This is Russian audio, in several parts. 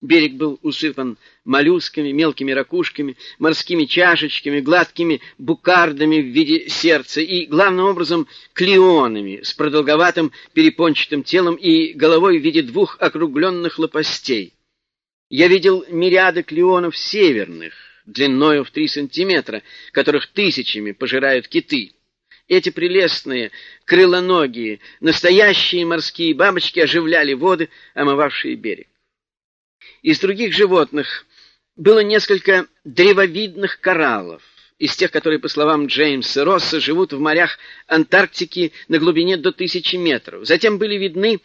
Берег был усыпан моллюсками, мелкими ракушками, морскими чашечками, гладкими букардами в виде сердца и, главным образом, клеонами с продолговатым перепончатым телом и головой в виде двух округленных лопастей. Я видел мириады клеонов северных, длиною в три сантиметра, которых тысячами пожирают киты. Эти прелестные, крылоногие, настоящие морские бабочки оживляли воды, омывавшие берег. Из других животных было несколько древовидных кораллов, из тех, которые, по словам Джеймса Росса, живут в морях Антарктики на глубине до тысячи метров. Затем были видны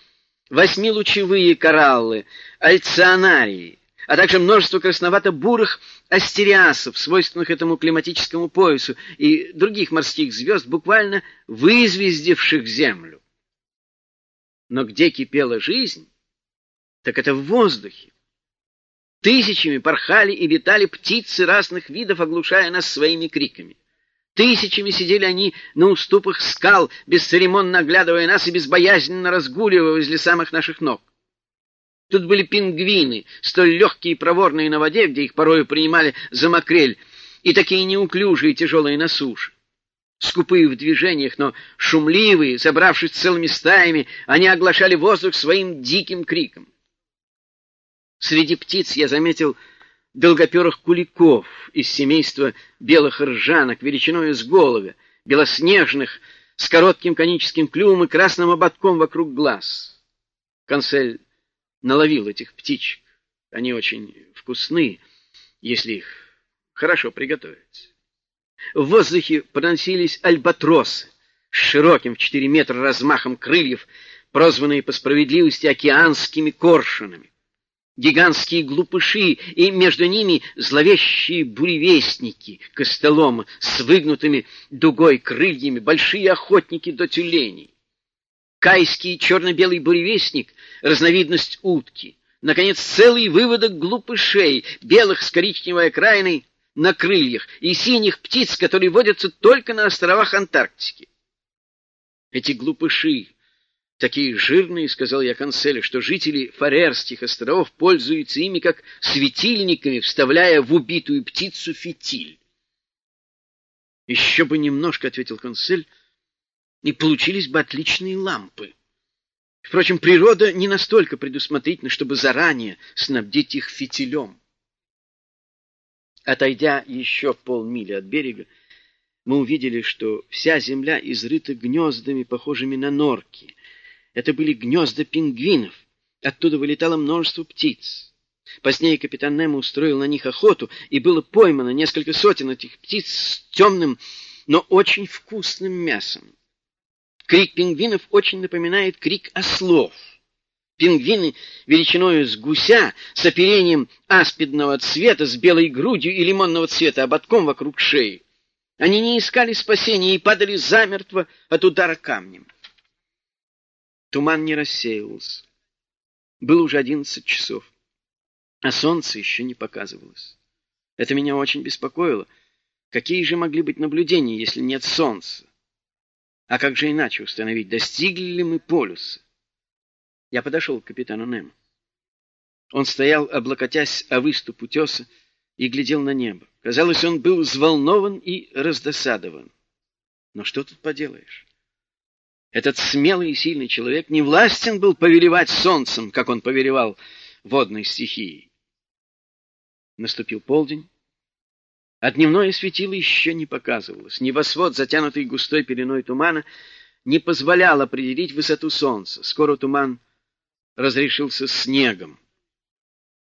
восьмилучевые кораллы, альционарии, а также множество красновато-бурых астериасов, свойственных этому климатическому поясу, и других морских звезд, буквально вызвездивших Землю. Но где кипела жизнь, так это в воздухе. Тысячами порхали и летали птицы разных видов, оглушая нас своими криками. Тысячами сидели они на уступах скал, бесцеремонно оглядывая нас и безбоязненно разгуливая возле самых наших ног. Тут были пингвины, столь легкие и проворные на воде, где их порою принимали за макрель, и такие неуклюжие и тяжелые на суше. Скупые в движениях, но шумливые, собравшись целыми стаями, они оглашали воздух своим диким криком. Среди птиц я заметил долгоперых куликов из семейства белых ржанок, величиной с голубя, белоснежных, с коротким коническим клювом и красным ободком вокруг глаз. Консель наловил этих птичек. Они очень вкусны, если их хорошо приготовить. В воздухе проносились альбатросы с широким в четыре метра размахом крыльев, прозванные по справедливости океанскими коршунами гигантские глупыши, и между ними зловещие буревестники, костоломы с выгнутыми дугой крыльями, большие охотники до тюленей. Кайский черно-белый буревестник — разновидность утки. Наконец, целый выводок глупышей, белых с коричневой окраиной на крыльях, и синих птиц, которые водятся только на островах Антарктики. Эти глупыши такие жирные, — сказал я канцелю, — что жители Фарерских островов пользуются ими как светильниками, вставляя в убитую птицу фитиль. — Еще бы немножко, — ответил консель, — и получились бы отличные лампы. Впрочем, природа не настолько предусмотрительна, чтобы заранее снабдить их фитилем. Отойдя еще полмили от берега, мы увидели, что вся земля изрыта гнездами, похожими на норки — это были гнезда пингвинов. Оттуда вылетало множество птиц. Позднее капитан Немо устроил на них охоту, и было поймано несколько сотен этих птиц с темным, но очень вкусным мясом. Крик пингвинов очень напоминает крик ослов. Пингвины величиною с гуся, с оперением аспидного цвета, с белой грудью и лимонного цвета ободком вокруг шеи. Они не искали спасения и падали замертво от удара камнем. Туман не рассеивался. Было уже одиннадцать часов, а солнце еще не показывалось. Это меня очень беспокоило. Какие же могли быть наблюдения, если нет солнца? А как же иначе установить, достигли ли мы полюса? Я подошел к капитану Немо. Он стоял, облокотясь о выступ утеса, и глядел на небо. Казалось, он был взволнован и раздосадован. Но что тут поделаешь? Этот смелый и сильный человек не властен был повелевать солнцем, как он повелевал водной стихией. Наступил полдень, а дневное светило еще не показывалось. Небосвод, затянутый густой пеленой тумана, не позволял определить высоту солнца. Скоро туман разрешился снегом.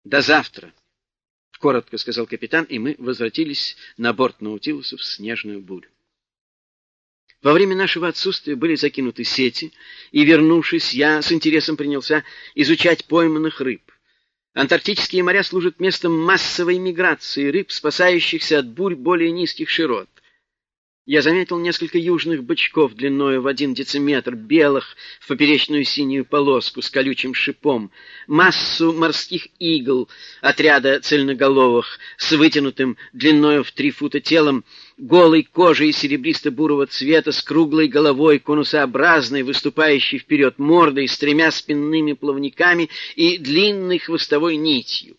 «До завтра!» — коротко сказал капитан, и мы возвратились на борт Наутилуса в снежную бурю. Во время нашего отсутствия были закинуты сети, и, вернувшись, я с интересом принялся изучать пойманных рыб. Антарктические моря служат местом массовой миграции рыб, спасающихся от бурь более низких широт. Я заметил несколько южных бычков длиною в один дециметр, белых в поперечную синюю полоску с колючим шипом, массу морских игл, отряда цельноголовых, с вытянутым длиною в три фута телом голой кожей серебристо-бурого цвета, с круглой головой, конусообразной, выступающей вперед мордой, с тремя спинными плавниками и длинной хвостовой нитью.